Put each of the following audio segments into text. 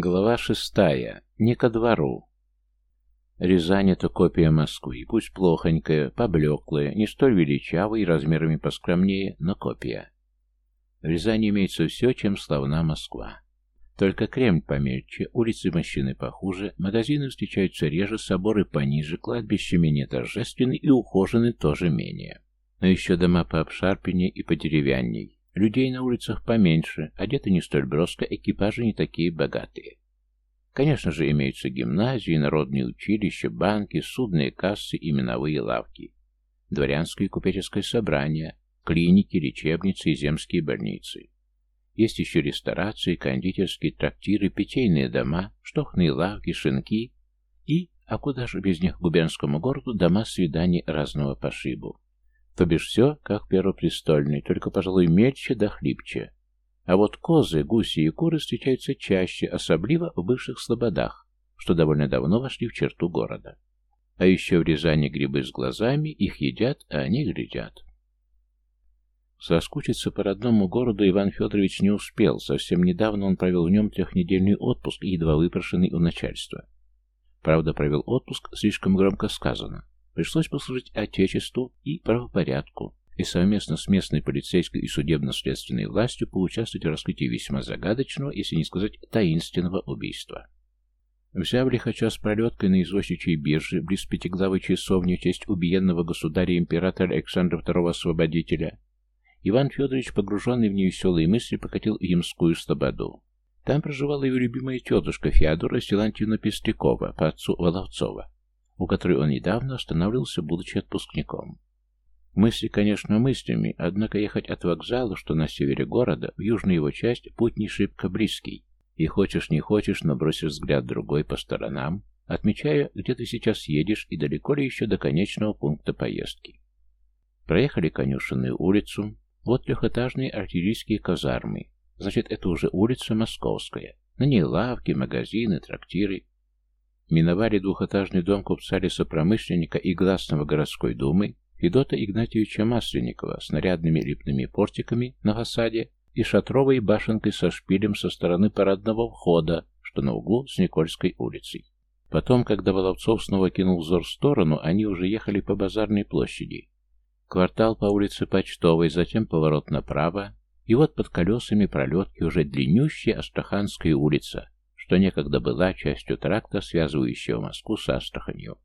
Глава шестая. Не ко двору. Рязань — это копия Москвы, пусть плохонькая, поблеклая, не столь величавая и размерами поскромнее, но копия. В Рязани имеется все, чем славна Москва. Только Кремль помельче, улицы мощены похуже, магазины встречаются реже, соборы пониже, кладбища менее торжественны и ухожены тоже менее. Но еще дома пообшарпеннее и подеревянней. Людей на улицах поменьше, одеты не столь броско, экипажи не такие богатые. Конечно же, имеются гимназии, народные училища, банки, судные кассы и именовые лавки, дворянское и купеческое собрание, клиники, лечебницы и земские больницы. Есть еще ресторации, кондитерские трактиры, питейные дома, штохные лавки, шинки и, а куда же без них губернскому городу, дома свиданий разного пошибу. То бишь все, как первопрестольный, только, пожалуй, мельче да хлипче. А вот козы, гуси и куры встречаются чаще, особливо в бывших слободах, что довольно давно вошли в черту города. А еще в Рязани грибы с глазами, их едят, а они глядят. Соскучиться по родному городу Иван Федорович не успел, совсем недавно он провел в нем трехнедельный отпуск, едва выпрошенный у начальства. Правда, провел отпуск слишком громко сказано. Пришлось послужить Отечеству и правопорядку, и совместно с местной полицейской и судебно-следственной властью поучаствовать в раскрытии весьма загадочного, если не сказать таинственного убийства. Взяв лихача с пролеткой на извозчичьей бирже, близ пятиглавой часовни в честь убиенного государя-императора Александра II Освободителя, Иван Федорович, погруженный в невеселые мысли, покатил в Ямскую слободу. Там проживала его любимая тетушка Феодора Силантьевна Пестрякова по отцу Воловцова у которой он недавно останавливался, будучи отпускником. Мысли, конечно, мыслями, однако ехать от вокзала, что на севере города, в южную его часть, путь не шибко близкий. И хочешь не хочешь, но бросишь взгляд другой по сторонам, отмечая, где ты сейчас едешь и далеко ли еще до конечного пункта поездки. Проехали конюшенную улицу, вот трехэтажные артиллерийские казармы. Значит, это уже улица Московская. На ней лавки, магазины, трактиры, Миновали двухэтажный дом купца-лесопромышленника и гласного городской думы Федота Игнатьевича Масленникова с нарядными липными портиками на фасаде и шатровой башенкой со шпилем со стороны парадного входа, что на углу с Никольской улицей. Потом, когда Воловцов снова кинул взор в сторону, они уже ехали по базарной площади. Квартал по улице Почтовой, затем поворот направо, и вот под колесами пролетки уже длиннющая Астраханская улица, что некогда была частью тракта, связывающего Москву с Астраханью.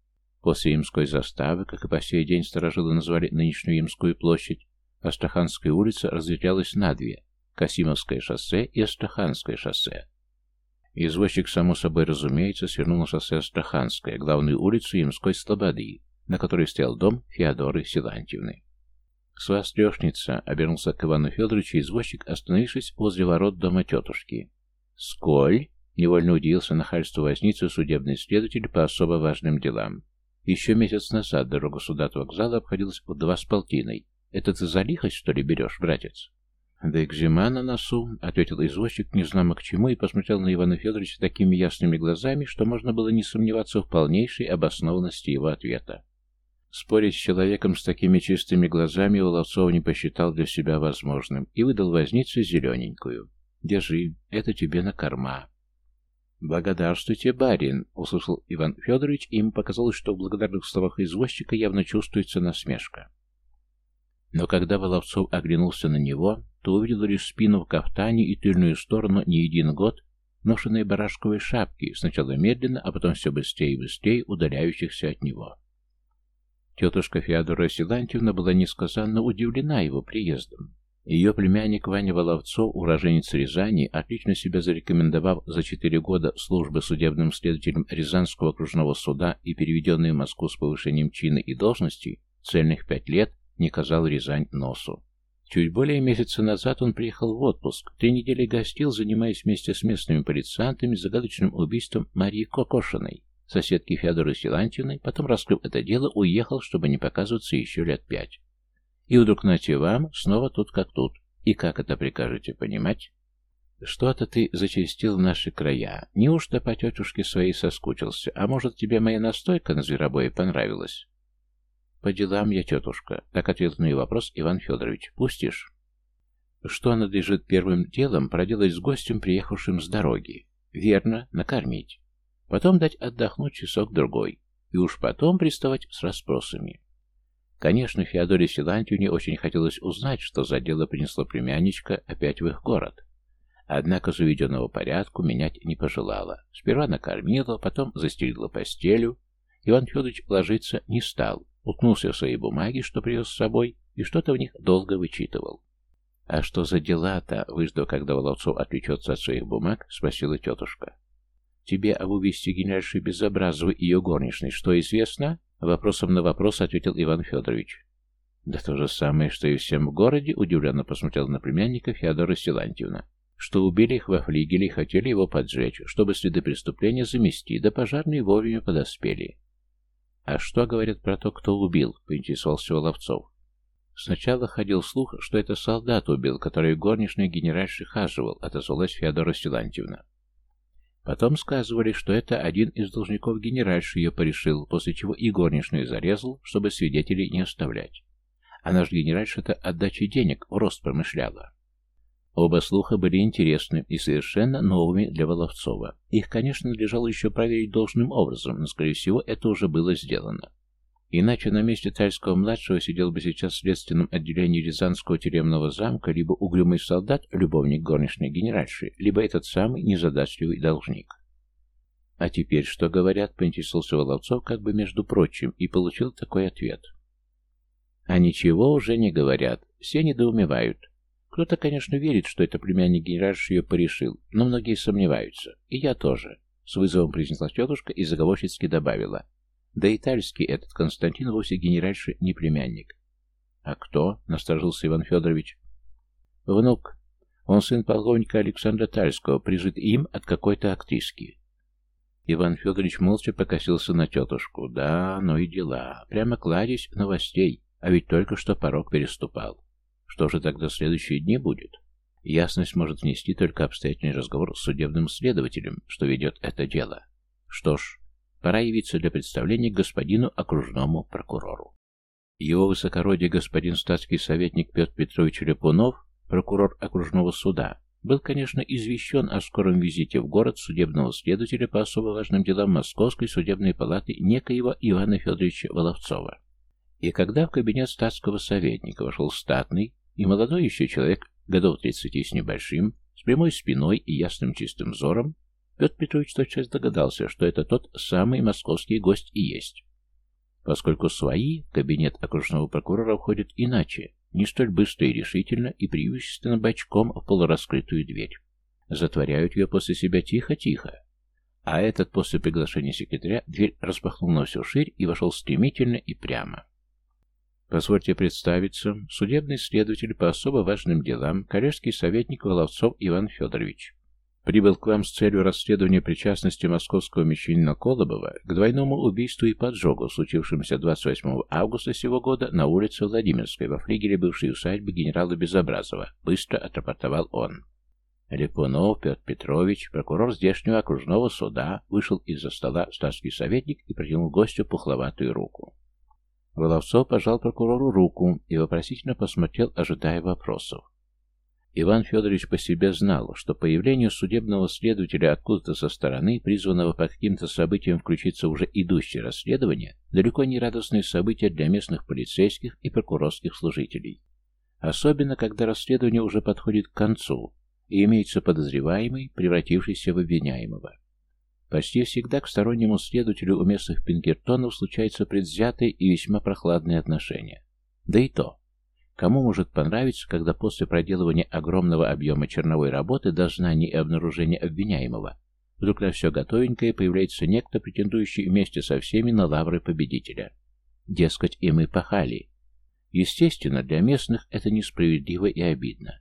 После Имской заставы, как и по сей день сторожилы назвали нынешнюю Имскую площадь, Астраханская улица разделялась на две – Касимовское шоссе и Астраханское шоссе. Извозчик, само собой разумеется, свернул на шоссе Астраханское, главную улицу Имской Слободы, на которой стоял дом Феодоры Силантьевны. «С вас трешница», — обернулся к Ивану Федоровичу извозчик, остановившись возле ворот дома тетушки. «Сколь?» Невольно удивился нахальству возницы судебный следователь по особо важным делам. Еще месяц назад дорога сюда от вокзала обходилась в два с полтиной. Это ты за лихость, что ли, берешь, братец? Да зима на носу, — ответил извозчик, незнамо к чему, и посмотрел на Ивана Федоровича такими ясными глазами, что можно было не сомневаться в полнейшей обоснованности его ответа. Спорить с человеком с такими чистыми глазами Воловцов не посчитал для себя возможным и выдал вознице зелененькую. «Держи, это тебе на корма». «Благодарствуйте, барин!» — услышал Иван Федорович, и ему показалось, что в благодарных словах извозчика явно чувствуется насмешка. Но когда Воловцов оглянулся на него, то увидел лишь спину в кафтане и тыльную сторону не един год ношенной барашковой шапки, сначала медленно, а потом все быстрее и быстрее удаляющихся от него. Тетушка Феодора Силантьевна была несказанно удивлена его приездом. Ее племянник Ваня Воловцов, уроженец Рязани, отлично себя зарекомендовав за четыре года службы судебным следователем Рязанского окружного суда и переведенный в Москву с повышением чина и должности, цельных пять лет не казал Рязань носу. Чуть более месяца назад он приехал в отпуск, три недели гостил, занимаясь вместе с местными полициантами загадочным убийством Марии Кокошиной, соседки Феодоры Силантьевны, потом, раскрыв это дело, уехал, чтобы не показываться еще лет пять. И вдруг нате вам, снова тут как тут. И как это прикажете понимать? Что-то ты зачастил в наши края. Неужто по тетушке своей соскучился? А может, тебе моя настойка на зверобое понравилась? По делам я, тетушка. Так ответил на ее вопрос Иван Федорович. Пустишь? Что надлежит первым делом проделать с гостем, приехавшим с дороги? Верно, накормить. Потом дать отдохнуть часок-другой. И уж потом приставать с расспросами. Конечно, Феодоре Силантьевне очень хотелось узнать, что за дело принесло племянничка опять в их город. Однако заведенного порядку менять не пожелала. Сперва накормила, потом застелила постелю. Иван Федорович ложиться не стал, уткнулся в свои бумаги, что привез с собой, и что-то в них долго вычитывал. «А что за дела-то?» — выждав, когда Воловцов отвлечется от своих бумаг, спросила тетушка. «Тебе об убийстве генеральши Безобразовой и ее горничной что известно?» Вопросом на вопрос ответил Иван Федорович. «Да то же самое, что и всем в городе», — удивленно посмотрел на племянника Феодора Силантьевна. «Что убили их во флигеле и хотели его поджечь, чтобы следы преступления замести, да пожарные вовремя подоспели». «А что говорят про то, кто убил?» — поинтересовался Ловцов. Сначала ходил слух, что это солдат убил, который горничный генеральши хаживал, отозвалась Феодора Силантьевна. Потом сказывали, что это один из должников генеральши ее порешил, после чего и горничную зарезал, чтобы свидетелей не оставлять. А наш генеральша-то отдачи денег в рост промышляла. Оба слуха были интересны и совершенно новыми для Воловцова. Их, конечно, надлежало еще проверить должным образом, но, скорее всего, это уже было сделано. Иначе на месте Тальского-младшего сидел бы сейчас в следственном отделении Рязанского тюремного замка либо угрюмый солдат, любовник горничной генеральши, либо этот самый незадачливый должник. «А теперь что говорят?» — поинтересовался Воловцов как бы между прочим и получил такой ответ. «А ничего уже не говорят. Все недоумевают. Кто-то, конечно, верит, что это племянник генеральши ее порешил, но многие сомневаются. И я тоже», — с вызовом произнесла тетушка и заговорщицки добавила. Да итальский этот Константин вовсе генеральши не племянник. А кто? Насторожился Иван Федорович. Внук. Он сын полковника Александра Тальского, прижит им от какой-то актриски. Иван Федорович молча покосился на тетушку. Да, ну и дела. Прямо кладезь новостей, а ведь только что порог переступал. Что же тогда следующие дни будет? Ясность может внести только обстоятельный разговор с судебным следователем, что ведет это дело. Что ж, Пора явиться для представления господину окружному прокурору. Его высокородие господин статский советник Петр Петрович Репунов, прокурор окружного суда, был, конечно, извещен о скором визите в город судебного следователя по особо важным делам Московской судебной палаты некоего Ивана Федоровича Воловцова. И когда в кабинет статского советника вошел статный и молодой еще человек, годов тридцати с небольшим, с прямой спиной и ясным чистым взором, Петр Петрович тотчас догадался, что это тот самый московский гость и есть. Поскольку свои кабинет окружного прокурора входят иначе, не столь быстро и решительно и преимущественно бочком в полураскрытую дверь. Затворяют ее после себя тихо-тихо. А этот после приглашения секретаря дверь распахнул на всю ширь и вошел стремительно и прямо. Позвольте представиться, судебный следователь по особо важным делам, коллежский советник Воловцов Иван Федорович. Прибыл к вам с целью расследования причастности московского мещанина Колобова к двойному убийству и поджогу, случившемуся 28 августа сего года на улице Владимирской во флигеле бывшей усадьбы генерала Безобразова, быстро отрапортовал он. Липунов Петр Петрович, прокурор здешнего окружного суда, вышел из-за стола статский советник и протянул гостю пухловатую руку. Воловцов пожал прокурору руку и вопросительно посмотрел, ожидая вопросов. Иван Федорович по себе знал, что появлению судебного следователя откуда-то со стороны, призванного по каким-то событиям включиться уже идущее расследование, далеко не радостное событие для местных полицейских и прокурорских служителей. Особенно, когда расследование уже подходит к концу, и имеется подозреваемый, превратившийся в обвиняемого. Почти всегда к стороннему следователю у местных пингертонов случаются предвзятые и весьма прохладные отношения. Да и то, Кому может понравиться, когда после проделывания огромного объема черновой работы, дознаний и обнаружения обвиняемого, вдруг на все готовенькое появляется некто, претендующий вместе со всеми на лавры победителя? Дескать, и мы пахали. Естественно, для местных это несправедливо и обидно.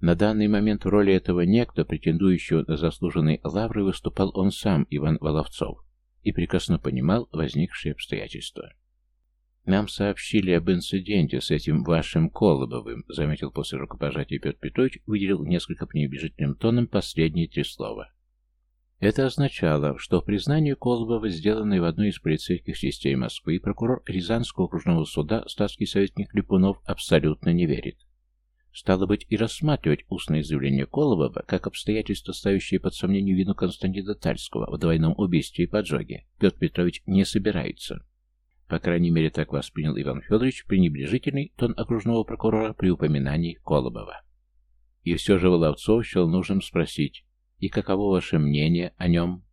На данный момент в роли этого некто, претендующего на заслуженные лавры, выступал он сам, Иван Воловцов, и прекрасно понимал возникшие обстоятельства. «Нам сообщили об инциденте с этим вашим Колобовым», заметил после рукопожатия Петр Петрович, выделил несколько пренебрежительным тоном последние три слова. Это означало, что в признании Колобова, сделанное в одной из полицейских частей Москвы, прокурор Рязанского окружного суда, статский советник Липунов абсолютно не верит. Стало быть, и рассматривать устное заявление Колобова как обстоятельство, ставящее под сомнение вину Константина Тальского в двойном убийстве и поджоге, Петр Петрович не собирается. По крайней мере, так воспринял Иван Федорович пренебрежительный тон окружного прокурора при упоминании Колобова. И все же Воловцов счел нужным спросить, и каково ваше мнение о нем?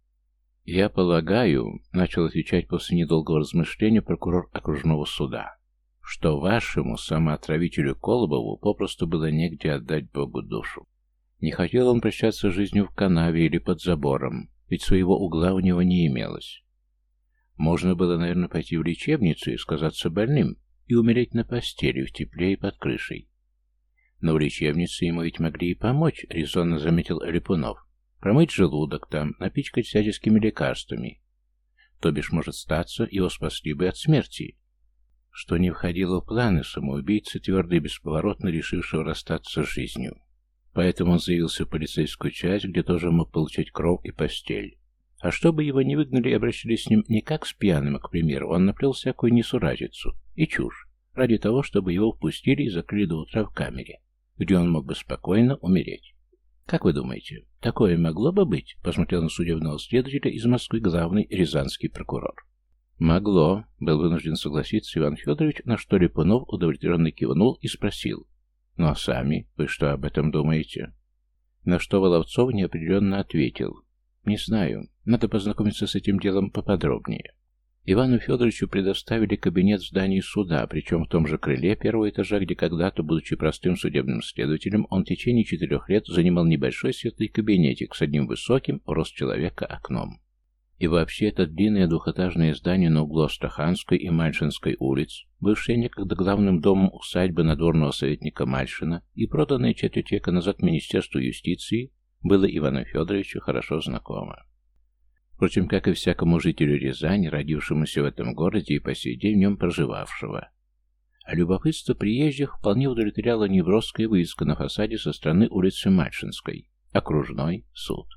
«Я полагаю», — начал отвечать после недолгого размышления прокурор окружного суда, что вашему самоотравителю Колобову попросту было негде отдать Богу душу. Не хотел он прощаться жизнью в канаве или под забором, ведь своего угла у него не имелось. Можно было, наверное, пойти в лечебницу и сказаться больным, и умереть на постели, в тепле и под крышей. Но в лечебнице ему ведь могли и помочь, резонно заметил Липунов. Промыть желудок там, напичкать всяческими лекарствами. То бишь, может статься, его спасли бы от смерти, что не входило в планы самоубийцы, твердо и бесповоротно решившего расстаться с жизнью. Поэтому он заявился в полицейскую часть, где тоже мог получить кров и постель. А чтобы его не выгнали и обращались с ним не как с пьяным, а, к примеру, он наплел всякую несуразицу и чушь, ради того, чтобы его впустили и закрыли до утра в камере, где он мог бы спокойно умереть. «Как вы думаете, такое могло бы быть?» — посмотрел на судебного следователя из Москвы главный рязанский прокурор. «Могло», — был вынужден согласиться Иван Федорович, на что Липунов удовлетворенно кивнул и спросил. «Ну а сами, вы что об этом думаете?» На что Воловцов неопределенно ответил. «Не знаю, надо познакомиться с этим делом поподробнее». Ивану Федоровичу предоставили кабинет в здании суда, причем в том же крыле первого этажа, где когда-то, будучи простым судебным следователем, он в течение четырех лет занимал небольшой светлый кабинетик с одним высоким, рост человека, окном. И вообще это длинное двухэтажное здание на углу Астраханской и Мальшинской улиц, бывшее некогда главным домом усадьбы надворного советника Мальшина и проданное четверть века назад Министерству юстиции, было Ивану Федоровичу хорошо знакомо. Впрочем, как и всякому жителю Рязани, родившемуся в этом городе и по сей день в нем проживавшего. А любопытство приезжих вполне удовлетворяла неброская вывеска на фасаде со стороны улицы Мальшинской «Окружной суд».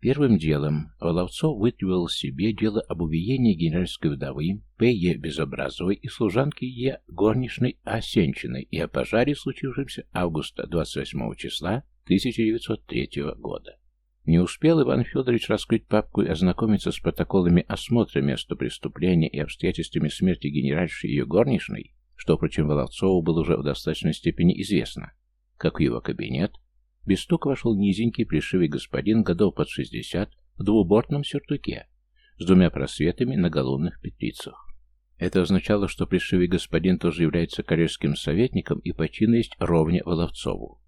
Первым делом Воловцов вытребовал себе дело об убиении генеральской вдовы П.Е. Безобразовой и служанки Е. горничной Осенчиной и о пожаре, случившемся августа 28 числа 1903 года. Не успел Иван Федорович раскрыть папку и ознакомиться с протоколами осмотра места преступления и обстоятельствами смерти генеральши и ее горничной, что, впрочем, Воловцову было уже в достаточной степени известно, как в его кабинет без стука вошел низенький плешивый господин годов под шестьдесят в двубортном сюртуке с двумя просветами на галунных петлицах. Это означало, что плешивый господин тоже является коллежским советником и по чину есть ровня Воловцову.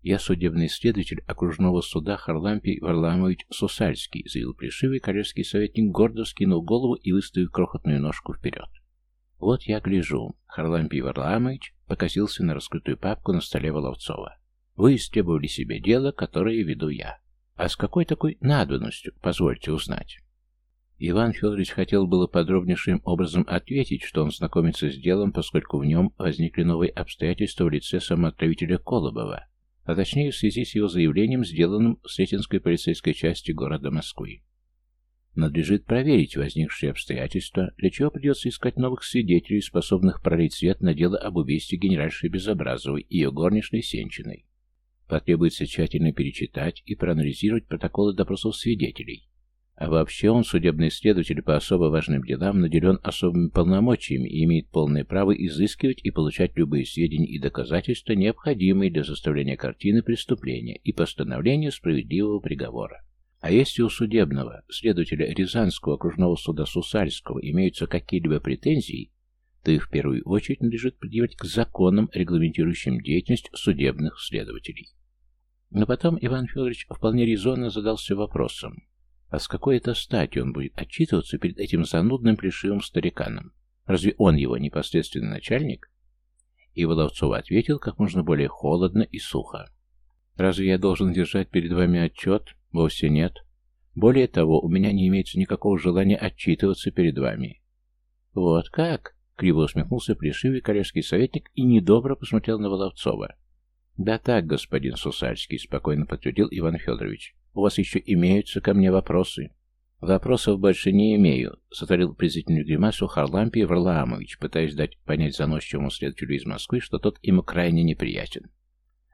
«Я судебный следователь окружного суда Харлампий Варламович Сусальский», заявил плешивый коллежский советник, гордо скинул голову и выставив крохотную ножку вперед. «Вот я гляжу». Харлампий Варламович покосился на раскрытую папку на столе Воловцова. Вы истребовали себе дело, которое веду я. А с какой такой надобностью, позвольте узнать?» Иван Федорович хотел было подробнейшим образом ответить, что он знакомится с делом, поскольку в нем возникли новые обстоятельства в лице самоотравителя Колобова, а точнее в связи с его заявлением, сделанным в Сретенской полицейской части города Москвы. Надлежит проверить возникшие обстоятельства, для чего придется искать новых свидетелей, способных пролить свет на дело об убийстве генеральши Безобразовой и ее горничной Сенчиной. Потребуется тщательно перечитать и проанализировать протоколы допросов свидетелей. А вообще он, судебный следователь по особо важным делам, наделен особыми полномочиями и имеет полное право изыскивать и получать любые сведения и доказательства, необходимые для составления картины преступления и постановления справедливого приговора. А если у судебного, следователя Рязанского окружного суда Сусальского имеются какие-либо претензии, то их в первую очередь надлежит предъявить к законам, регламентирующим деятельность судебных следователей. Но потом Иван Федорович вполне резонно задался вопросом, а с какой это стати он будет отчитываться перед этим занудным плешивым стариканом? Разве он его непосредственный начальник? И Воловцов ответил как можно более холодно и сухо. «Разве я должен держать перед вами отчет? Вовсе нет. Более того, у меня не имеется никакого желания отчитываться перед вами». «Вот как?» — криво усмехнулся плешивый коллежский советник и недобро посмотрел на Воловцова. «Да так, господин Сусальский», — спокойно подтвердил Иван Федорович. «У вас еще имеются ко мне вопросы?» «Вопросов больше не имею», — сотворил презрительную гримасу Харлампий Варлаамович, пытаясь дать понять заносчивому следователю из Москвы, что тот ему крайне неприятен.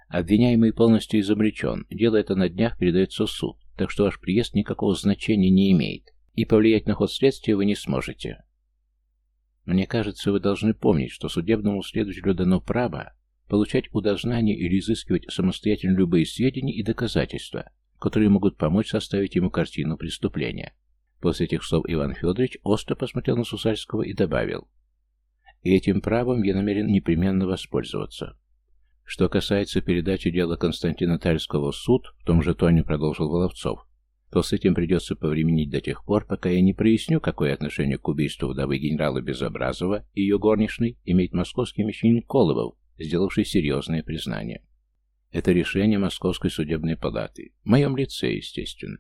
«Обвиняемый полностью изобличен. Дело это на днях передается в суд, так что ваш приезд никакого значения не имеет, и повлиять на ход следствия вы не сможете». «Мне кажется, вы должны помнить, что судебному следователю дано право получать у дознания или изыскивать самостоятельно любые сведения и доказательства, которые могут помочь составить ему картину преступления. После этих слов Иван Федорович остро посмотрел на Сусальского и добавил. И этим правом я намерен непременно воспользоваться. Что касается передачи дела Константина Тальского в суд, в том же тоне продолжил Воловцов, то с этим придется повременить до тех пор, пока я не проясню, какое отношение к убийству вдовы генерала Безобразова и ее горничной имеет московский мещанин Колобов, сделавший серьезное признание. Это решение Московской судебной палаты. В моем лице, естественно.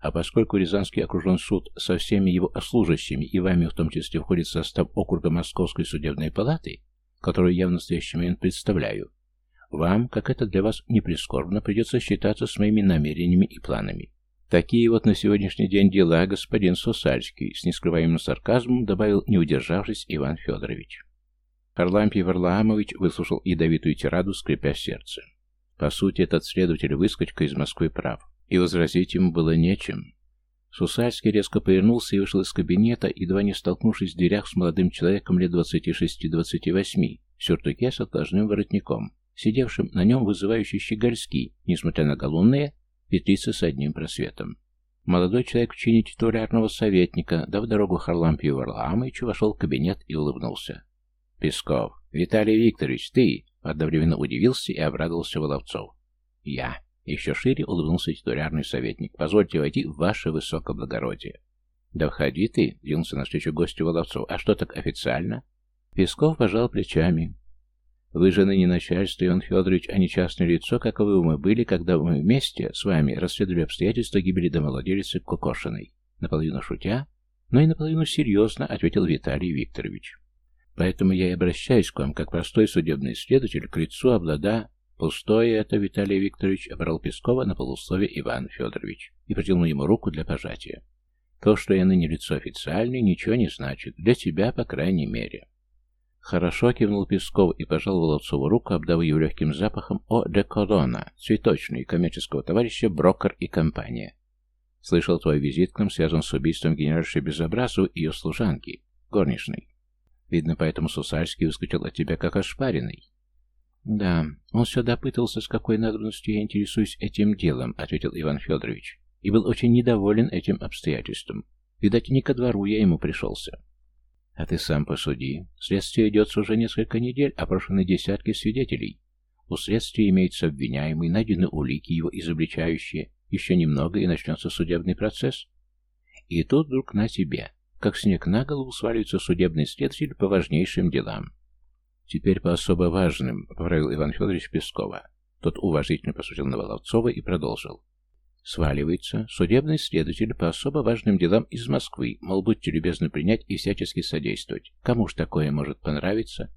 А поскольку Рязанский окружен суд со всеми его служащими и вами в том числе входит в состав округа Московской судебной палаты, которую я в настоящий момент представляю, вам, как это для вас не прискорбно, придется считаться с моими намерениями и планами. Такие вот на сегодняшний день дела, господин Сусальский, с нескрываемым сарказмом добавил, не удержавшись, Иван Федорович. Харлампий Варлаамович выслушал ядовитую тираду, скрипя сердце. По сути, этот следователь выскочка из Москвы прав, и возразить ему было нечем. Сусальский резко повернулся и вышел из кабинета, едва не столкнувшись в дверях с молодым человеком лет 26-28, в сюртуке с отложным воротником, сидевшим на нем вызывающий щегольский, несмотря на голунные, петлицы с одним просветом. Молодой человек в чине титулярного советника, дав дорогу Харлампию Варлаамычу, вошел в кабинет и улыбнулся. «Песков, Виталий Викторович, ты!» Одновременно удивился и обрадовался Воловцов. «Я!» Еще шире улыбнулся титулярный советник. «Позвольте войти в ваше высокоблагородие». «Да входи ты!» — двинулся навстречу гостю Воловцов. «А что так официально?» Песков пожал плечами. «Вы же ныне начальство, Иван Федорович, а не частное лицо, каковы мы были, когда мы вместе с вами расследовали обстоятельства гибели домовладелицы Кокошиной». Наполовину шутя, но и наполовину серьезно ответил Виталий Викторович. Поэтому я и обращаюсь к вам, как простой судебный следователь, к лицу облада... Пустое это, Виталий Викторович, обрал Пескова на полуслове Иван Федорович и протянул ему руку для пожатия. То, что я ныне лицо официальное, ничего не значит. Для тебя, по крайней мере. Хорошо кивнул Песков и пожал Воловцову руку, обдав ее легким запахом о де Колона, цветочный, коммерческого товарища Брокер и компания. Слышал, твой визит к нам связан с убийством генеральши Безобразу и ее служанки, горничной. Видно, поэтому Сусальский выскочил от тебя как ошпаренный. Да, он все допытался, с какой надобностью я интересуюсь этим делом, ответил Иван Федорович, и был очень недоволен этим обстоятельством. Видать, не ко двору я ему пришелся. А ты сам посуди. Следствие идется уже несколько недель, опрошены десятки свидетелей. У следствия имеется обвиняемый, найдены улики, его изобличающие. Еще немного, и начнется судебный процесс. И тут вдруг на тебе. Как снег на голову сваливается судебный следователь по важнейшим делам. Теперь по особо важным, поправил Иван Федорович Пескова. Тот уважительно посмотрел на Воловцова и продолжил. Сваливается судебный следователь по особо важным делам из Москвы, мол, будьте любезны принять и всячески содействовать. Кому ж такое может понравиться?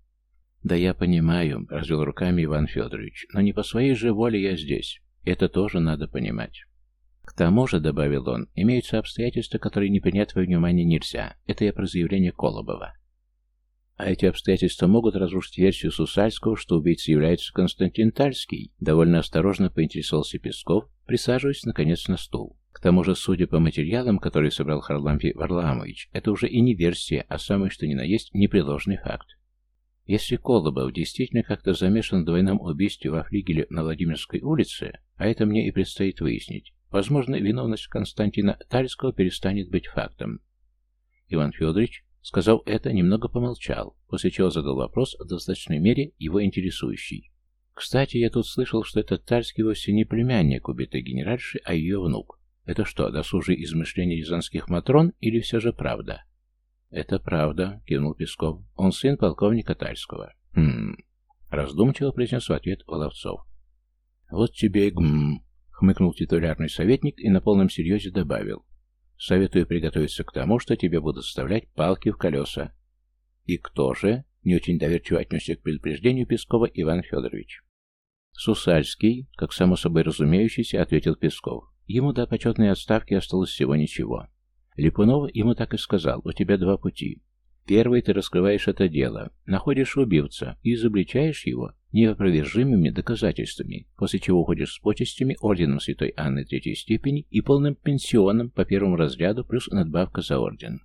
Да я понимаю, развел руками Иван Федорович, но не по своей же воле я здесь. Это тоже надо понимать. К тому же, добавил он, имеются обстоятельства, которые не принять во внимание нельзя. Это я про заявление Колобова. А эти обстоятельства могут разрушить версию Сусальского, что убийцей является Константин Тальский. Довольно осторожно поинтересовался Песков, присаживаясь, наконец, на стул. К тому же, судя по материалам, которые собрал Харлампий Варламович, это уже и не версия, а самое что ни на есть непреложный факт. Если Колобов действительно как-то замешан в двойном убийстве во флигеле на Владимирской улице, а это мне и предстоит выяснить, Возможно, виновность Константина Тальского перестанет быть фактом. Иван Федорович, сказав это, немного помолчал, после чего задал вопрос в достаточной мере его интересующий. Кстати, я тут слышал, что этот Тальский вовсе не племянник убитой генеральши, а ее внук. Это что, досужие измышления рязанских матрон или все же правда? Это правда, кивнул Песков. Он сын полковника Тальского. Хм. Раздумчиво произнес в ответ Воловцов. Вот тебе гм. Хмыкнул титулярный советник и на полном серьезе добавил. Советую приготовиться к тому, что тебе будут вставлять палки в колеса. И кто же? Не очень доверчиво отнесся к предупреждению Пескова Иван Федорович. Сусальский, как само собой разумеющийся, ответил Песков. Ему до почетной отставки осталось всего ничего. Липунов ему так и сказал, у тебя два пути. Первый, ты раскрываешь это дело, находишь убивца и изобличаешь его неопровержимыми доказательствами, после чего уходишь с почестями орденом Святой Анны Третьей степени и полным пенсионом по первому разряду плюс надбавка за орден.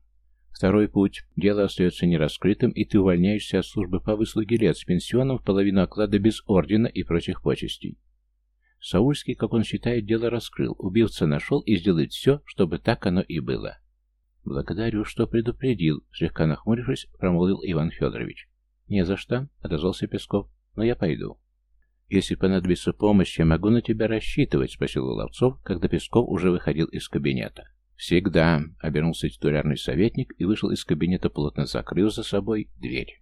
Второй путь. Дело остается нераскрытым, и ты увольняешься от службы по выслуге лет с пенсионом в половину оклада без ордена и прочих почестей. Саульский, как он считает, дело раскрыл, убивца нашел и сделает все, чтобы так оно и было. «Благодарю, что предупредил», — слегка нахмурившись, промолвил Иван Федорович. «Не за что», — отозвался Песков, — «но я пойду». «Если понадобится помощь, я могу на тебя рассчитывать», — спросил Ловцов, когда Песков уже выходил из кабинета. «Всегда», — обернулся титулярный советник и вышел из кабинета, плотно закрыв за собой дверь.